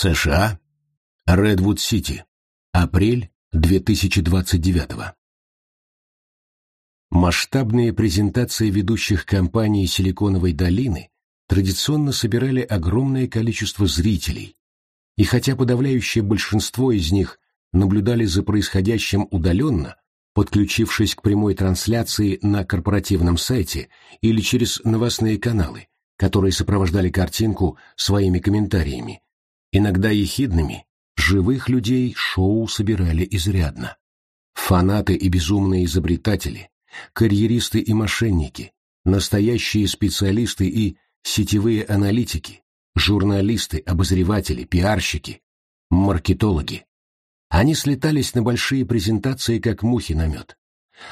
США. Редвуд-Сити. Апрель 2029 Масштабные презентации ведущих компаний Силиконовой долины традиционно собирали огромное количество зрителей, и хотя подавляющее большинство из них наблюдали за происходящим удаленно, подключившись к прямой трансляции на корпоративном сайте или через новостные каналы, которые сопровождали картинку своими комментариями, иногда ехидными, живых людей шоу собирали изрядно. Фанаты и безумные изобретатели, карьеристы и мошенники, настоящие специалисты и сетевые аналитики, журналисты, обозреватели, пиарщики, маркетологи. Они слетались на большие презентации, как мухи на мед.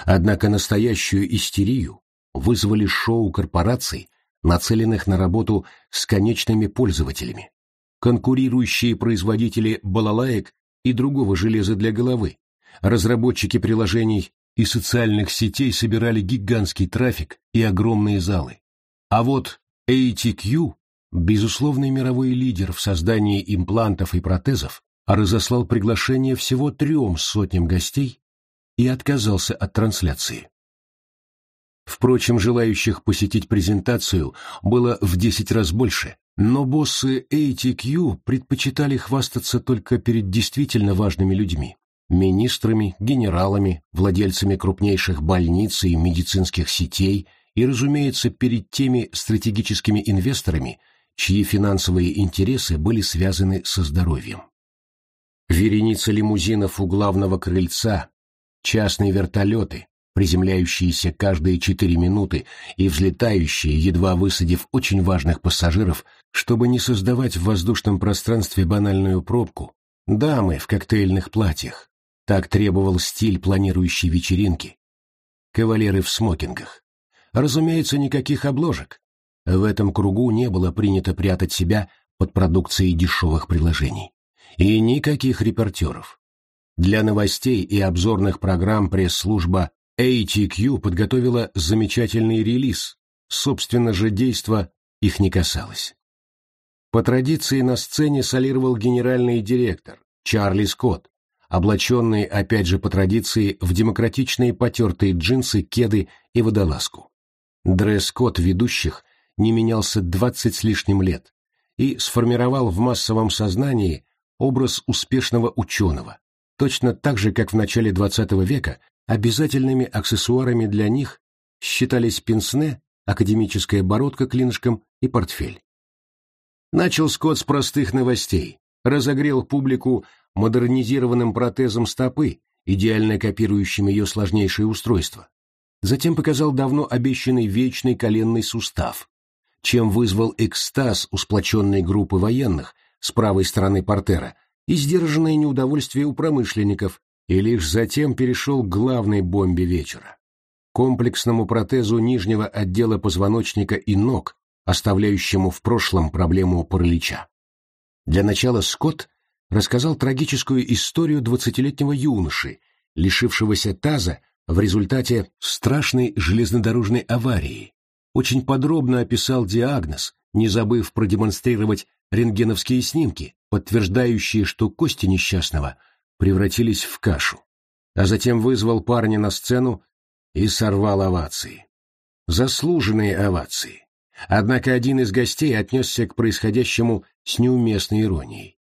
Однако настоящую истерию вызвали шоу корпораций, нацеленных на работу с конечными пользователями. Конкурирующие производители балалаек и другого железа для головы, разработчики приложений и социальных сетей собирали гигантский трафик и огромные залы. А вот ATQ, безусловный мировой лидер в создании имплантов и протезов, разослал приглашение всего трем сотням гостей и отказался от трансляции. Впрочем, желающих посетить презентацию было в 10 раз больше, но боссы ATQ предпочитали хвастаться только перед действительно важными людьми министрами, генералами, владельцами крупнейших больниц и медицинских сетей и, разумеется, перед теми стратегическими инвесторами, чьи финансовые интересы были связаны со здоровьем. Вереница лимузинов у главного крыльца, частные вертолеты, приземляющиеся каждые четыре минуты и взлетающие, едва высадив очень важных пассажиров, чтобы не создавать в воздушном пространстве банальную пробку, дамы в коктейльных платьях, так требовал стиль планирующей вечеринки. Кавалеры в смокингах. Разумеется, никаких обложек. В этом кругу не было принято прятать себя под продукцией дешевых приложений. И никаких репортеров. Для новостей и обзорных программ пресс-служба ATQ подготовила замечательный релиз, собственно же действо их не касалось. По традиции на сцене солировал генеральный директор Чарли Скотт, облаченный, опять же по традиции, в демократичные потертые джинсы, кеды и водолазку. Дресс-код ведущих не менялся двадцать с лишним лет и сформировал в массовом сознании образ успешного ученого, точно так же, как в начале XX века обязательными аксессуарами для них считались пенсне, академическая бородка клинышком и портфель. Начал Скотт с простых новостей, разогрел публику модернизированным протезом стопы, идеально копирующим ее сложнейшее устройство. Затем показал давно обещанный вечный коленный сустав, чем вызвал экстаз у сплоченной группы военных с правой стороны портера и сдержанное неудовольствие у промышленников, и лишь затем перешел к главной бомбе вечера — комплексному протезу нижнего отдела позвоночника и ног, оставляющему в прошлом проблему паралича. Для начала Скотт рассказал трагическую историю двадцатилетнего юноши, лишившегося таза в результате страшной железнодорожной аварии. Очень подробно описал диагноз, не забыв продемонстрировать рентгеновские снимки, подтверждающие, что кости несчастного превратились в кашу. А затем вызвал парня на сцену и сорвал овации. Заслуженные овации. Однако один из гостей отнесся к происходящему с неуместной иронией.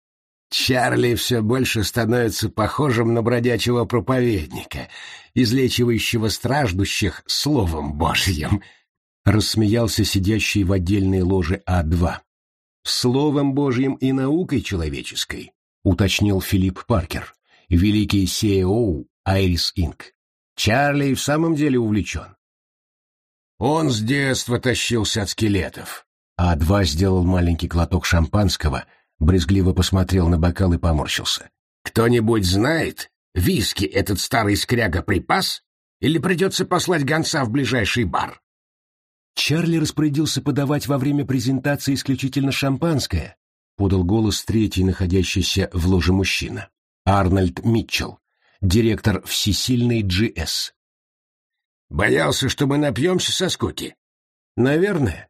Чарли все больше становится похожим на бродячего проповедника, излечивающего страждущих словом Божьим, — рассмеялся сидящий в отдельной ложе А2. «Словом Божьим и наукой человеческой», — уточнил Филипп Паркер, великий CEO Айрис Инк. «Чарли в самом деле увлечен». «Он с детства тащился от скелетов». А2 сделал маленький глоток шампанского — брезгливо посмотрел на бокал и поморщился. «Кто-нибудь знает, виски этот старый скряга припас? Или придется послать гонца в ближайший бар?» Чарли распорядился подавать во время презентации исключительно шампанское, подал голос третий, находящийся в ложе мужчина. Арнольд Митчелл, директор всесильной GS. «Боялся, что мы напьемся со скуки?» «Наверное».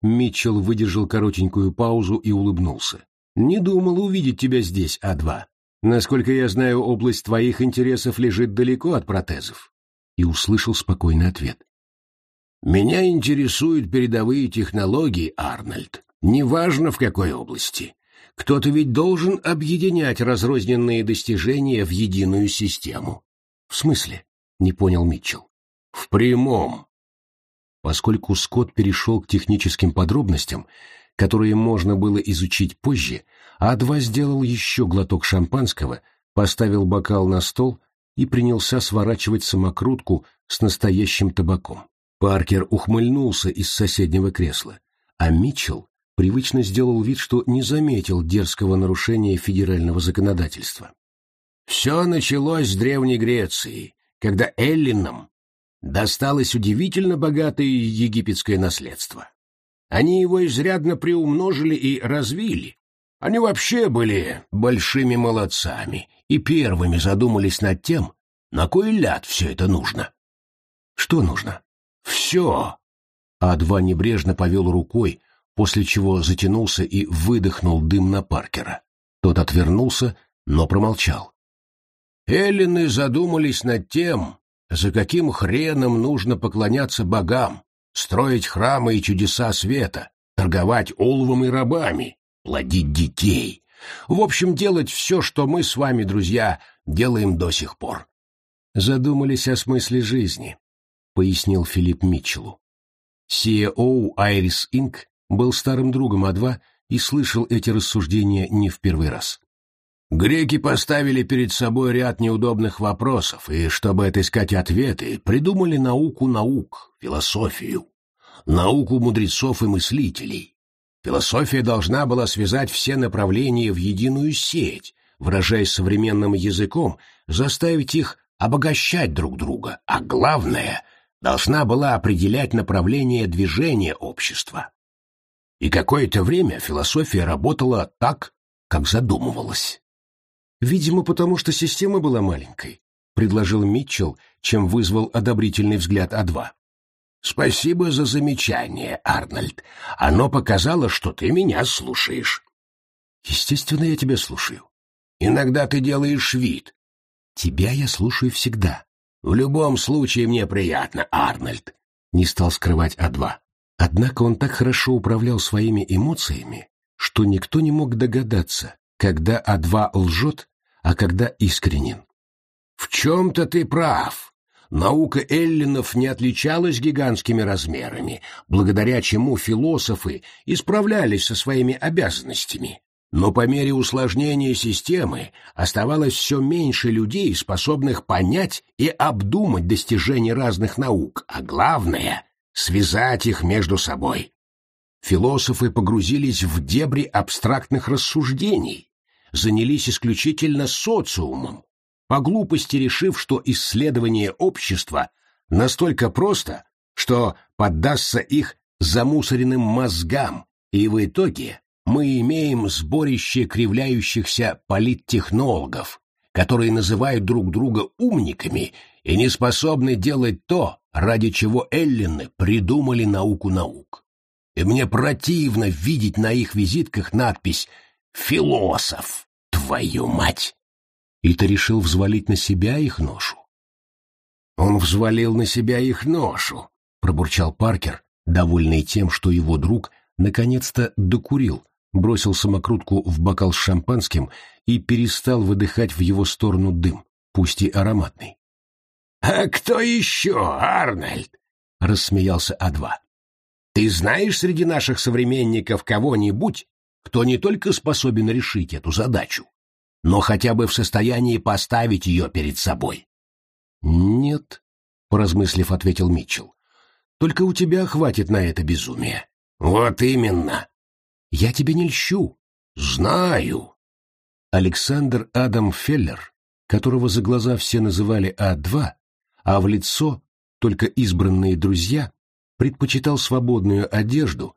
Митчелл выдержал коротенькую паузу и улыбнулся. Не думал увидеть тебя здесь, А2. Насколько я знаю, область твоих интересов лежит далеко от протезов. И услышал спокойный ответ. Меня интересуют передовые технологии, Арнольд. Неважно в какой области. Кто-то ведь должен объединять разрозненные достижения в единую систему. В смысле? Не понял Митчелл. В прямом. Поскольку Скотт перешел к техническим подробностям, которые можно было изучить позже, А2 сделал еще глоток шампанского, поставил бокал на стол и принялся сворачивать самокрутку с настоящим табаком. Паркер ухмыльнулся из соседнего кресла, а Митчелл привычно сделал вид, что не заметил дерзкого нарушения федерального законодательства. Все началось с Древней Греции, когда эллинам досталось удивительно богатое египетское наследство. Они его изрядно приумножили и развили. Они вообще были большими молодцами и первыми задумались над тем, на кой ляд все это нужно. Что нужно? Все. А2 небрежно повел рукой, после чего затянулся и выдохнул дым на Паркера. Тот отвернулся, но промолчал. Эллины задумались над тем, за каким хреном нужно поклоняться богам, строить храмы и чудеса света, торговать оловом и рабами, плодить детей. В общем, делать все, что мы с вами, друзья, делаем до сих пор. Задумались о смысле жизни, пояснил Филипп Митчеллу. CEO Iris Inc. был старым другом А2 и слышал эти рассуждения не в первый раз. Греки поставили перед собой ряд неудобных вопросов, и, чтобы отыскать ответы, придумали науку наук, философию, науку мудрецов и мыслителей. Философия должна была связать все направления в единую сеть, выражаясь современным языком, заставить их обогащать друг друга, а главное, должна была определять направление движения общества. И какое-то время философия работала так, как задумывалась. Видимо, потому что система была маленькой, предложил Митчелл, чем вызвал одобрительный взгляд А2. Спасибо за замечание, Арнольд. Оно показало, что ты меня слушаешь. Естественно, я тебя слушаю. Иногда ты делаешь вид. Тебя я слушаю всегда. В любом случае мне приятно, Арнольд. Не стал скрывать А2. Однако он так хорошо управлял своими эмоциями, что никто не мог догадаться, когда А2 лжет, а когда искренен. В чем-то ты прав. Наука эллинов не отличалась гигантскими размерами, благодаря чему философы исправлялись со своими обязанностями. Но по мере усложнения системы оставалось все меньше людей, способных понять и обдумать достижения разных наук, а главное — связать их между собой. Философы погрузились в дебри абстрактных рассуждений, занялись исключительно социумом, по глупости решив, что исследование общества настолько просто, что поддастся их замусоренным мозгам, и в итоге мы имеем сборище кривляющихся политтехнологов, которые называют друг друга умниками и не способны делать то, ради чего эллины придумали науку наук. И мне противно видеть на их визитках надпись Философ, твою мать! И ты решил взвалить на себя их ношу? Он взвалил на себя их ношу, пробурчал Паркер, довольный тем, что его друг наконец-то докурил, бросил самокрутку в бокал с шампанским и перестал выдыхать в его сторону дым, пусть и ароматный. «А кто еще, Арнольд?» — рассмеялся А2. «Ты знаешь среди наших современников кого-нибудь, кто не только способен решить эту задачу, но хотя бы в состоянии поставить ее перед собой. «Нет», — поразмыслив, ответил Митчелл. «Только у тебя хватит на это безумие». «Вот именно». «Я тебе не льщу». «Знаю». Александр Адам Феллер, которого за глаза все называли А2, а в лицо только избранные друзья, предпочитал свободную одежду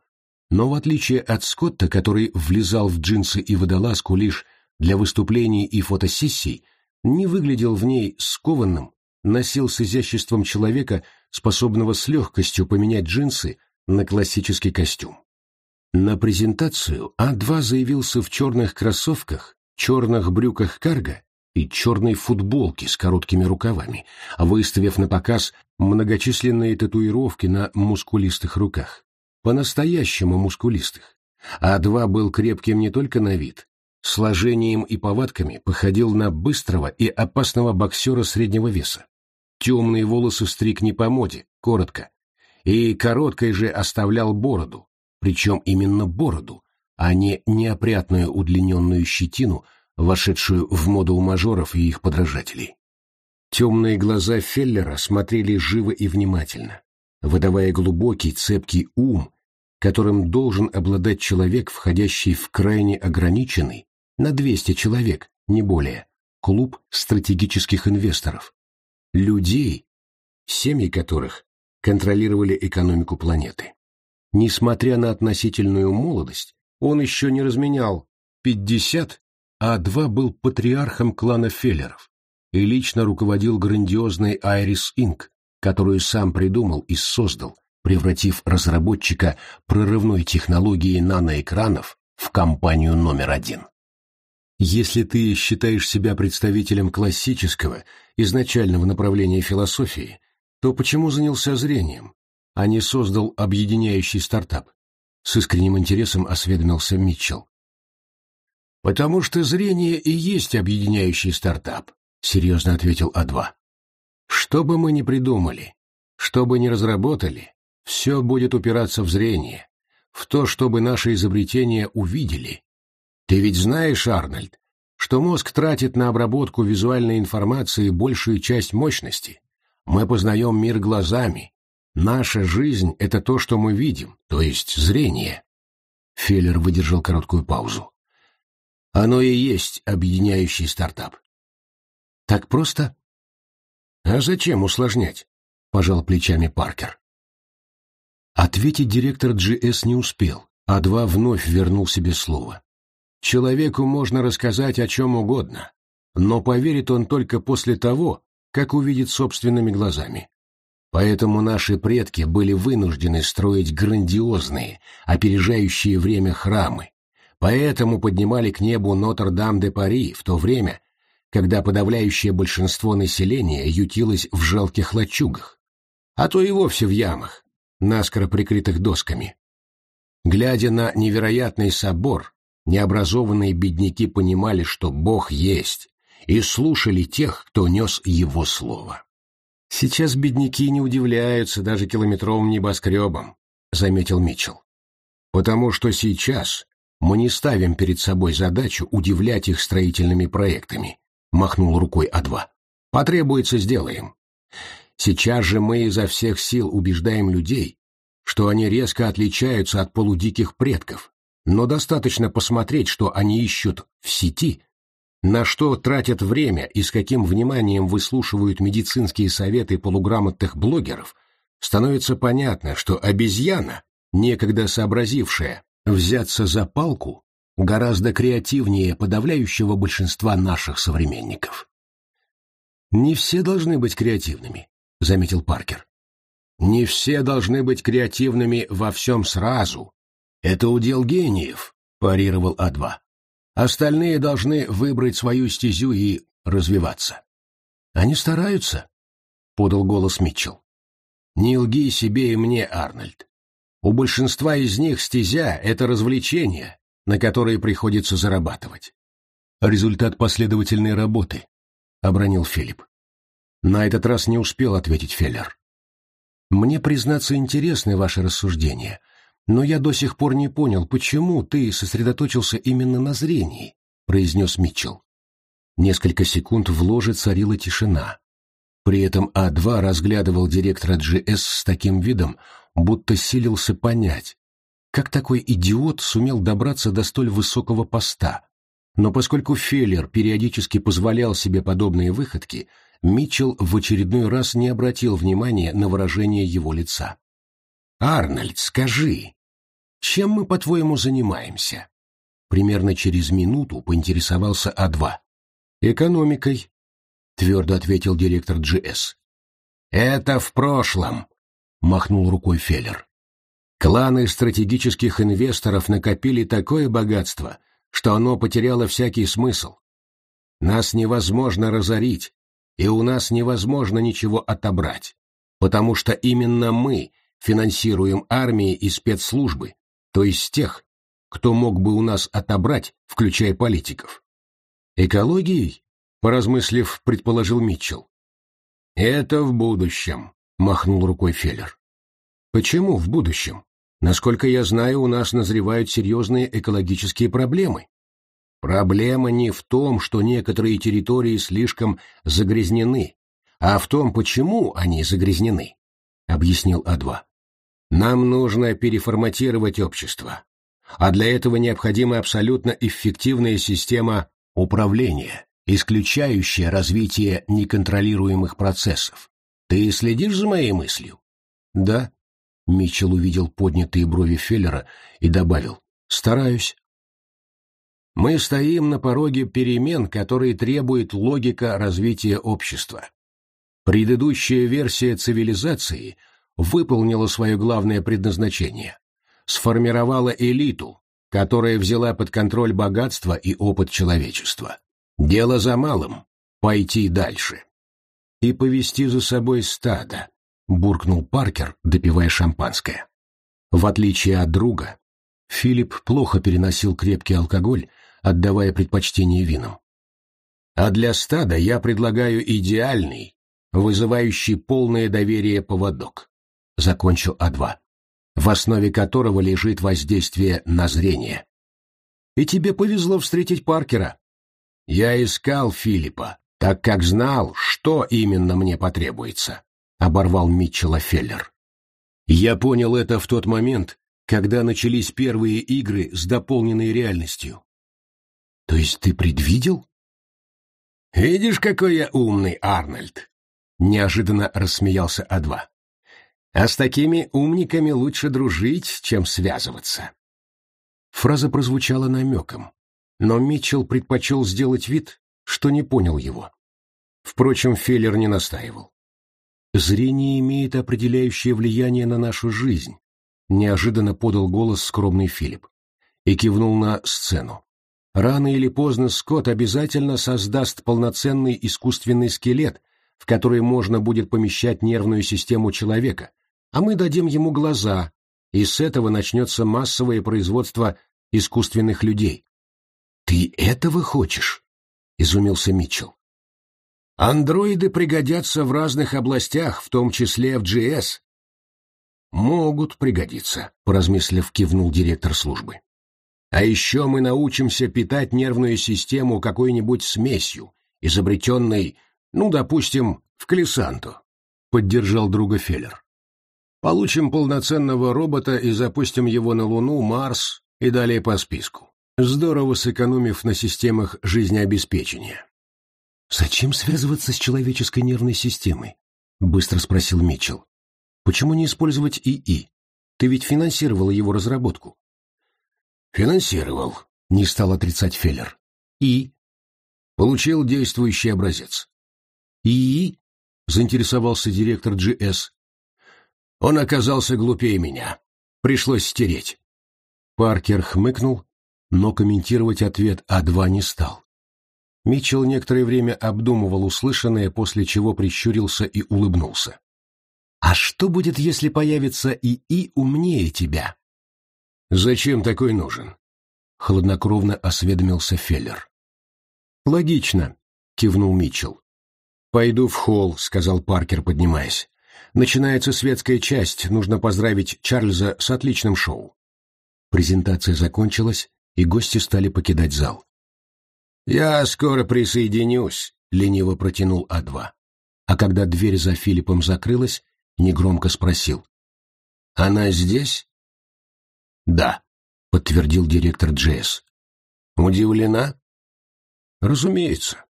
но в отличие от Скотта, который влезал в джинсы и водолазку лишь для выступлений и фотосессий, не выглядел в ней скованным, носил с изяществом человека, способного с легкостью поменять джинсы на классический костюм. На презентацию А2 заявился в черных кроссовках, черных брюках карго и черной футболке с короткими рукавами, выставив на показ многочисленные татуировки на мускулистых руках. По-настоящему мускулистых. А2 был крепким не только на вид, сложением и повадками походил на быстрого и опасного боксера среднего веса. Темные волосы стриг не по моде, коротко, и короткой же оставлял бороду, причем именно бороду, а не неопрятную удлиненную щетину, вошедшую в моду у мажоров и их подражателей. Темные глаза Феллера смотрели живо и внимательно, выдавая глубокий, цепкий ум, которым должен обладать человек, входящий в крайне ограниченный, на 200 человек, не более, клуб стратегических инвесторов, людей, семьи которых контролировали экономику планеты. Несмотря на относительную молодость, он еще не разменял 50, а два был патриархом клана Феллеров и лично руководил грандиозной Iris Inc., которую сам придумал и создал, превратив разработчика прорывной технологии наноэкранов в компанию номер один. Если ты считаешь себя представителем классического, изначального направления философии, то почему занялся зрением, а не создал объединяющий стартап? С искренним интересом осведомился Митчелл. «Потому что зрение и есть объединяющий стартап», — серьезно ответил А2. «Что бы мы ни придумали, что бы ни разработали, все будет упираться в зрение, в то, чтобы наши изобретения увидели. Ты ведь знаешь, Арнольд, что мозг тратит на обработку визуальной информации большую часть мощности. Мы познаем мир глазами. Наша жизнь — это то, что мы видим, то есть зрение. Феллер выдержал короткую паузу. Оно и есть объединяющий стартап. Так просто? А зачем усложнять? Пожал плечами Паркер. Ответить директор GS не успел, а два вновь вернул себе слово. Человеку можно рассказать о чем угодно, но поверит он только после того, как увидит собственными глазами. Поэтому наши предки были вынуждены строить грандиозные, опережающие время храмы, поэтому поднимали к небу Нотр-Дам-де-Пари в то время, когда подавляющее большинство населения ютилось в жалких лачугах, а то и вовсе в ямах, наскоро прикрытых досками. Глядя на невероятный собор, необразованные бедняки понимали, что Бог есть, и слушали тех, кто нес его слово. «Сейчас бедняки не удивляются даже километровым небоскребам», — заметил Митчелл. «Потому что сейчас мы не ставим перед собой задачу удивлять их строительными проектами», — махнул рукой А2. «Потребуется, сделаем. Сейчас же мы изо всех сил убеждаем людей, что они резко отличаются от полудиких предков, но достаточно посмотреть, что они ищут в сети, на что тратят время и с каким вниманием выслушивают медицинские советы полуграмотных блогеров, становится понятно, что обезьяна, некогда сообразившая взяться за палку, гораздо креативнее подавляющего большинства наших современников. «Не все должны быть креативными», — заметил Паркер. «Не все должны быть креативными во всем сразу. Это удел гениев», — парировал А2. Остальные должны выбрать свою стезю и развиваться. Они стараются, — подал голос Митчелл. Не лги себе и мне, Арнольд. У большинства из них стезя — это развлечение, на которые приходится зарабатывать. Результат последовательной работы, — обронил Филипп. На этот раз не успел ответить Феллер. Мне, признаться, интересны ваши рассуждения, «Но я до сих пор не понял, почему ты сосредоточился именно на зрении», — произнес Митчелл. Несколько секунд в ложе царила тишина. При этом А2 разглядывал директора GS с таким видом, будто силился понять, как такой идиот сумел добраться до столь высокого поста. Но поскольку Феллер периодически позволял себе подобные выходки, Митчелл в очередной раз не обратил внимания на выражение его лица. «Арнольд, скажи, чем мы, по-твоему, занимаемся?» Примерно через минуту поинтересовался А2. «Экономикой», — твердо ответил директор GS. «Это в прошлом», — махнул рукой Феллер. Кланы стратегических инвесторов накопили такое богатство, что оно потеряло всякий смысл. Нас невозможно разорить, и у нас невозможно ничего отобрать, потому что именно мы финансируем армии и спецслужбы, то есть тех, кто мог бы у нас отобрать, включая политиков. Экологией, поразмыслив, предположил Митчелл. Это в будущем, махнул рукой Феллер. Почему в будущем? Насколько я знаю, у нас назревают серьезные экологические проблемы. Проблема не в том, что некоторые территории слишком загрязнены, а в том, почему они загрязнены, — объяснил А2. Нам нужно переформатировать общество, а для этого необходима абсолютно эффективная система управления, исключающая развитие неконтролируемых процессов. Ты следишь за моей мыслью? Да. Митчелл увидел поднятые брови Феллера и добавил. Стараюсь. Мы стоим на пороге перемен, которые требует логика развития общества. Предыдущая версия цивилизации выполнила свое главное предназначение – сформировала элиту, которая взяла под контроль богатство и опыт человечества. Дело за малым – пойти дальше. И повести за собой стадо, буркнул Паркер, допивая шампанское. В отличие от друга, Филипп плохо переносил крепкий алкоголь отдавая предпочтение винам. А для стада я предлагаю идеальный, вызывающий полное доверие поводок, закончил А2, в основе которого лежит воздействие на зрение. И тебе повезло встретить Паркера. Я искал Филиппа, так как знал, что именно мне потребуется, оборвал Митчелла Феллер. Я понял это в тот момент, когда начались первые игры с дополненной реальностью. То есть ты предвидел? Видишь, какой я умный, Арнольд! Неожиданно рассмеялся А2. А с такими умниками лучше дружить, чем связываться. Фраза прозвучала намеком, но Митчелл предпочел сделать вид, что не понял его. Впрочем, Феллер не настаивал. «Зрение имеет определяющее влияние на нашу жизнь», — неожиданно подал голос скромный Филипп и кивнул на сцену. Рано или поздно Скотт обязательно создаст полноценный искусственный скелет, в который можно будет помещать нервную систему человека, а мы дадим ему глаза, и с этого начнется массовое производство искусственных людей. «Ты этого хочешь?» — изумился Митчелл. «Андроиды пригодятся в разных областях, в том числе в GS». «Могут пригодиться», — поразмыслив, кивнул директор службы. А еще мы научимся питать нервную систему какой-нибудь смесью, изобретенной, ну, допустим, в Клесанту, — поддержал друга Феллер. Получим полноценного робота и запустим его на Луну, Марс и далее по списку, здорово сэкономив на системах жизнеобеспечения. «Зачем связываться с человеческой нервной системой?» — быстро спросил Митчелл. «Почему не использовать ИИ? Ты ведь финансировала его разработку». Финансировал, не стал отрицать Феллер. И? Получил действующий образец. И? Заинтересовался директор GS. Он оказался глупее меня. Пришлось стереть. Паркер хмыкнул, но комментировать ответ А2 не стал. Митчелл некоторое время обдумывал услышанное, после чего прищурился и улыбнулся. «А что будет, если появится ИИ умнее тебя?» «Зачем такой нужен?» — хладнокровно осведомился Феллер. «Логично», — кивнул Митчелл. «Пойду в холл», — сказал Паркер, поднимаясь. «Начинается светская часть, нужно поздравить Чарльза с отличным шоу». Презентация закончилась, и гости стали покидать зал. «Я скоро присоединюсь», — лениво протянул А2. А когда дверь за Филиппом закрылась, негромко спросил. «Она здесь?» «Да», — подтвердил директор Джесс. «Удивлена?» «Разумеется.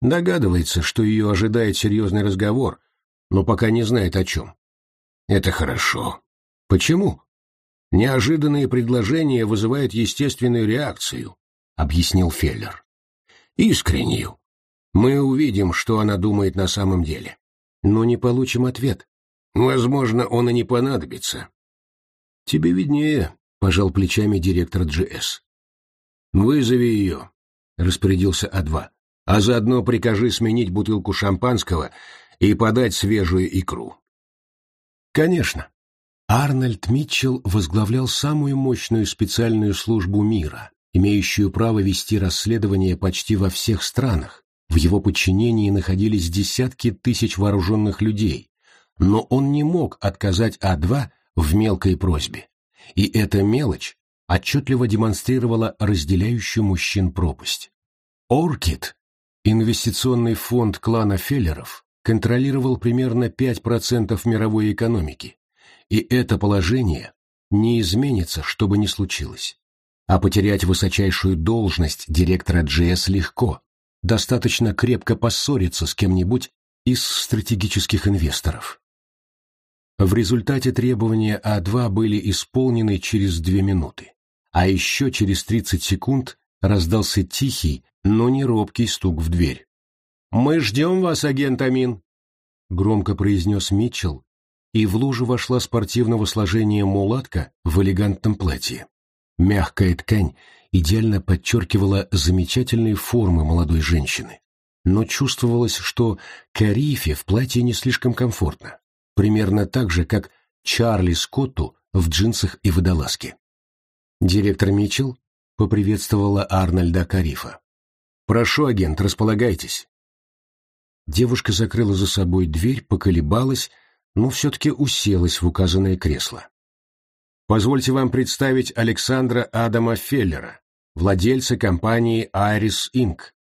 Догадывается, что ее ожидает серьезный разговор, но пока не знает о чем». «Это хорошо. Почему?» «Неожиданные предложения вызывают естественную реакцию», — объяснил Феллер. «Искреннюю. Мы увидим, что она думает на самом деле. Но не получим ответ. Возможно, он и не понадобится. Тебе виднее, пожал плечами директор GS. Вызови ее, распорядился А2, а заодно прикажи сменить бутылку шампанского и подать свежую икру. Конечно. Арнольд Митчелл возглавлял самую мощную специальную службу мира, имеющую право вести расследования почти во всех странах. В его подчинении находились десятки тысяч вооруженных людей, но он не мог отказать А2 в мелкой просьбе. И эта мелочь отчетливо демонстрировала разделяющую мужчин пропасть. Оркид, инвестиционный фонд клана Феллеров, контролировал примерно 5% мировой экономики, и это положение не изменится, что бы ни случилось. А потерять высочайшую должность директора GS легко, достаточно крепко поссориться с кем-нибудь из стратегических инвесторов. В результате требования А2 были исполнены через две минуты, а еще через 30 секунд раздался тихий, но не робкий стук в дверь. «Мы ждем вас, агент Амин!» Громко произнес Митчелл, и в лужу вошла спортивного сложения мулатка в элегантном платье. Мягкая ткань идеально подчеркивала замечательные формы молодой женщины, но чувствовалось, что Карифе в платье не слишком комфортно, примерно так же, как Чарли Скотту в джинсах и водолазке. Директор Митчелл поприветствовала Арнольда Карифа. «Прошу, агент, располагайтесь». Девушка закрыла за собой дверь, поколебалась, но все-таки уселась в указанное кресло. «Позвольте вам представить Александра Адама Феллера, владельца компании «Айрис Инк».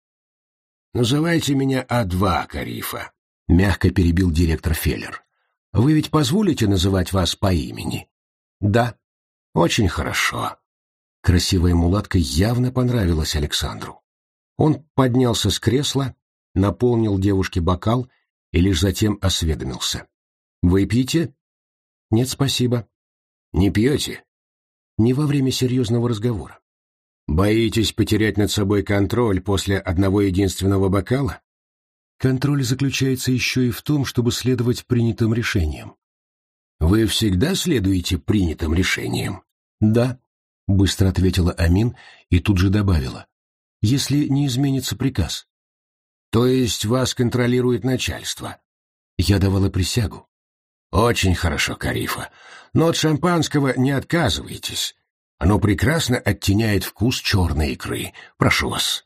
«Называйте меня А2, Карифа», — мягко перебил директор Феллер. «Вы ведь позволите называть вас по имени?» «Да». «Очень хорошо». Красивая мулатка явно понравилась Александру. Он поднялся с кресла, наполнил девушке бокал и лишь затем осведомился. «Вы пьете?» «Нет, спасибо». «Не пьете?» «Не во время серьезного разговора». «Боитесь потерять над собой контроль после одного единственного бокала?» «Контроль заключается еще и в том, чтобы следовать принятым решениям». «Вы всегда следуете принятым решениям?» «Да», — быстро ответила Амин и тут же добавила. «Если не изменится приказ». То есть вас контролирует начальство? Я давала присягу. Очень хорошо, Карифа. Но от шампанского не отказывайтесь. Оно прекрасно оттеняет вкус черной икры. Прошу вас.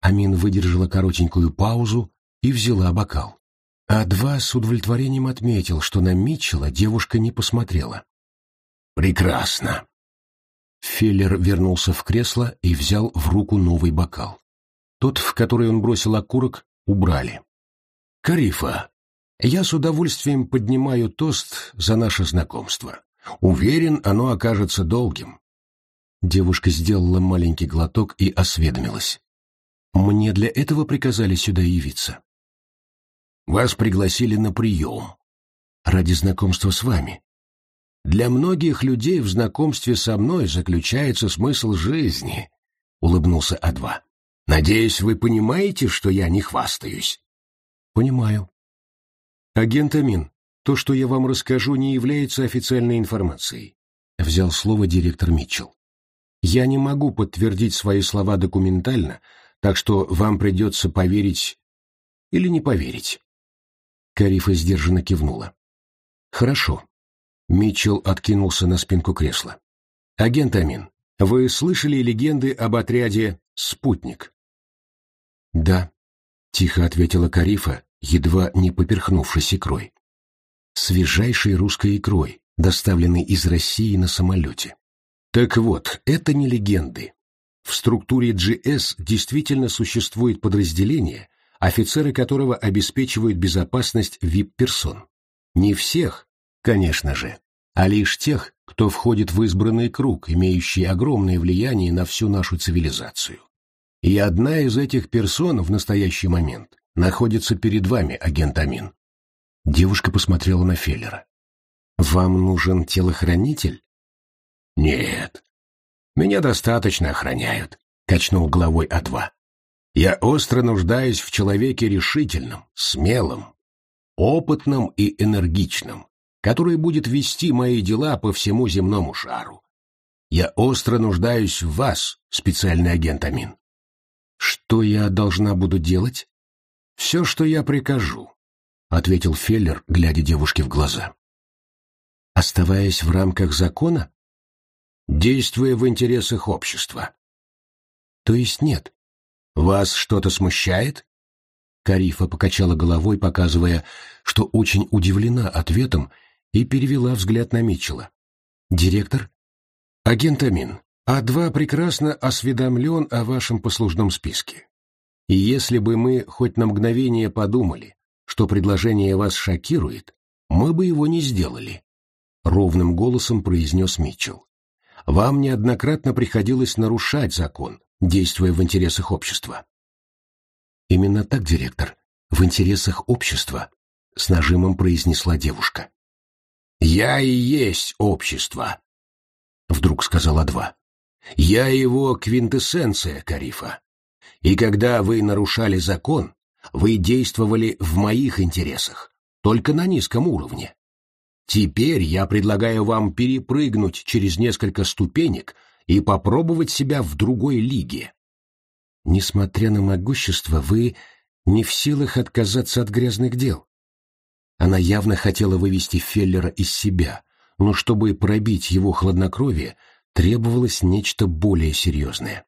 Амин выдержала коротенькую паузу и взяла бокал. А два с удовлетворением отметил, что на Митчелла девушка не посмотрела. «Прекрасно!» Феллер вернулся в кресло и взял в руку новый бокал. Тот, в который он бросил окурок, убрали. «Карифа, я с удовольствием поднимаю тост за наше знакомство. Уверен, оно окажется долгим». Девушка сделала маленький глоток и осведомилась. «Мне для этого приказали сюда явиться». «Вас пригласили на прием». «Ради знакомства с вами». «Для многих людей в знакомстве со мной заключается смысл жизни», — улыбнулся А2. Надеюсь, вы понимаете, что я не хвастаюсь. Понимаю. Агент Амин, то, что я вам расскажу, не является официальной информацией. Взял слово директор Митчелл. Я не могу подтвердить свои слова документально, так что вам придется поверить или не поверить. Карифа сдержанно кивнула. Хорошо. Митчелл откинулся на спинку кресла. Агент Амин, вы слышали легенды об отряде «Спутник»? «Да», — тихо ответила Карифа, едва не поперхнувшись икрой. «Свежайшей русской икрой, доставленной из России на самолете». Так вот, это не легенды. В структуре GS действительно существует подразделение, офицеры которого обеспечивают безопасность VIP-персон. Не всех, конечно же, а лишь тех, кто входит в избранный круг, имеющий огромное влияние на всю нашу цивилизацию. И одна из этих персон в настоящий момент находится перед вами, агент Амин. Девушка посмотрела на Феллера. «Вам нужен телохранитель?» «Нет. Меня достаточно охраняют», — качнул головой А2. «Я остро нуждаюсь в человеке решительном, смелом, опытном и энергичном, который будет вести мои дела по всему земному шару. Я остро нуждаюсь в вас, специальный агент Амин. Что я должна буду делать? Все, что я прикажу, — ответил Феллер, глядя девушке в глаза. Оставаясь в рамках закона? Действуя в интересах общества. То есть нет. Вас что-то смущает? Карифа покачала головой, показывая, что очень удивлена ответом, и перевела взгляд на Митчелла. «Директор?» «Агент Амин, А2 прекрасно осведомлен о вашем послужном списке. И если бы мы хоть на мгновение подумали, что предложение вас шокирует, мы бы его не сделали», — ровным голосом произнес Митчелл. «Вам неоднократно приходилось нарушать закон, действуя в интересах общества. «Именно так, директор, в интересах общества», — с нажимом произнесла девушка. «Я и есть общество», — вдруг сказала два. «Я его квинтэссенция, Карифа. И когда вы нарушали закон, вы действовали в моих интересах, только на низком уровне. Теперь я предлагаю вам перепрыгнуть через несколько ступенек и попробовать себя в другой лиге. Несмотря на могущество, вы не в силах отказаться от грязных дел. Она явно хотела вывести Феллера из себя, но чтобы пробить его хладнокровие, требовалось нечто более серьезное.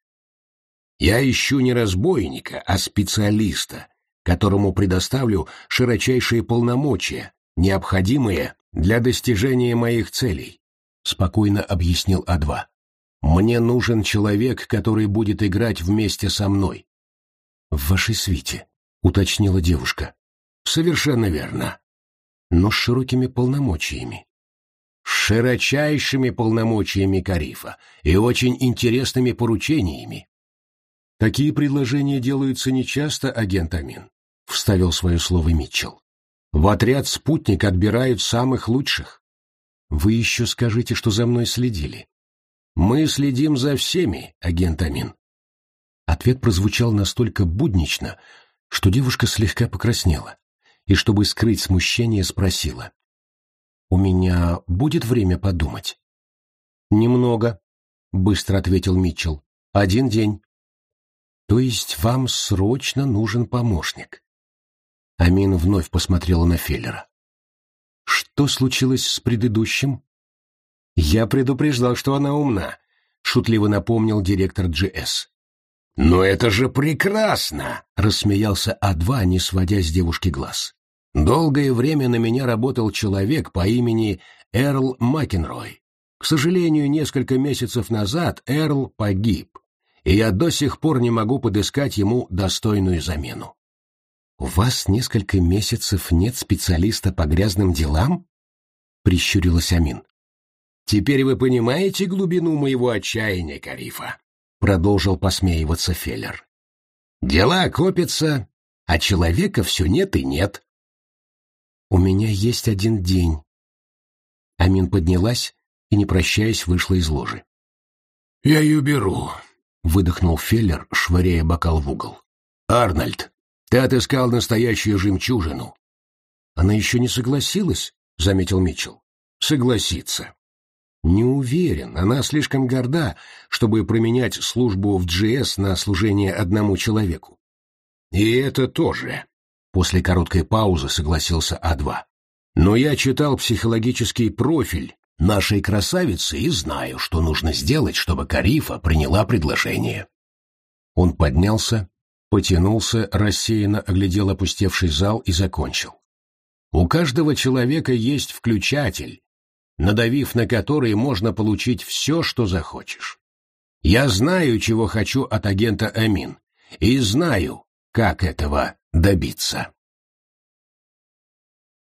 «Я ищу не разбойника, а специалиста, которому предоставлю широчайшие полномочия, необходимые для достижения моих целей», — спокойно объяснил А2. Мне нужен человек, который будет играть вместе со мной. В вашей свите, уточнила девушка. Совершенно верно. Но с широкими полномочиями. Широчайшими полномочиями Карифа и очень интересными поручениями. Такие предложения делаются нечасто, агент Амин, вставил свое слово Митчелл. В отряд «Спутник» отбирают самых лучших. Вы еще скажите, что за мной следили. Мы следим за всеми, агент Амин. Ответ прозвучал настолько буднично, что девушка слегка покраснела, и, чтобы скрыть смущение, спросила. «У меня будет время подумать?» «Немного», — быстро ответил Митчелл. «Один день». «То есть вам срочно нужен помощник?» Амин вновь посмотрела на Феллера. «Что случилось с предыдущим?» «Я предупреждал, что она умна», — шутливо напомнил директор GS. «Но это же прекрасно!» — рассмеялся А2, не сводя с девушки глаз. «Долгое время на меня работал человек по имени Эрл Макенрой. К сожалению, несколько месяцев назад Эрл погиб, и я до сих пор не могу подыскать ему достойную замену». «У вас несколько месяцев нет специалиста по грязным делам?» — прищурилась Амин. «Теперь вы понимаете глубину моего отчаяния, Карифа?» — продолжил посмеиваться Феллер. «Дела копятся, а человека все нет и нет». «У меня есть один день». Амин поднялась и, не прощаясь, вышла из ложи. «Я ее беру», — выдохнул Феллер, швыряя бокал в угол. «Арнольд, ты отыскал настоящую жемчужину». «Она еще не согласилась?» — заметил Митчелл. «Согласится. Не уверен, она слишком горда, чтобы променять службу в GS на служение одному человеку. И это тоже. После короткой паузы согласился А2. Но я читал психологический профиль нашей красавицы и знаю, что нужно сделать, чтобы Карифа приняла предложение. Он поднялся, потянулся, рассеянно оглядел опустевший зал и закончил. У каждого человека есть включатель, надавив на который можно получить все, что захочешь. Я знаю, чего хочу от агента Амин, и знаю, как этого добиться.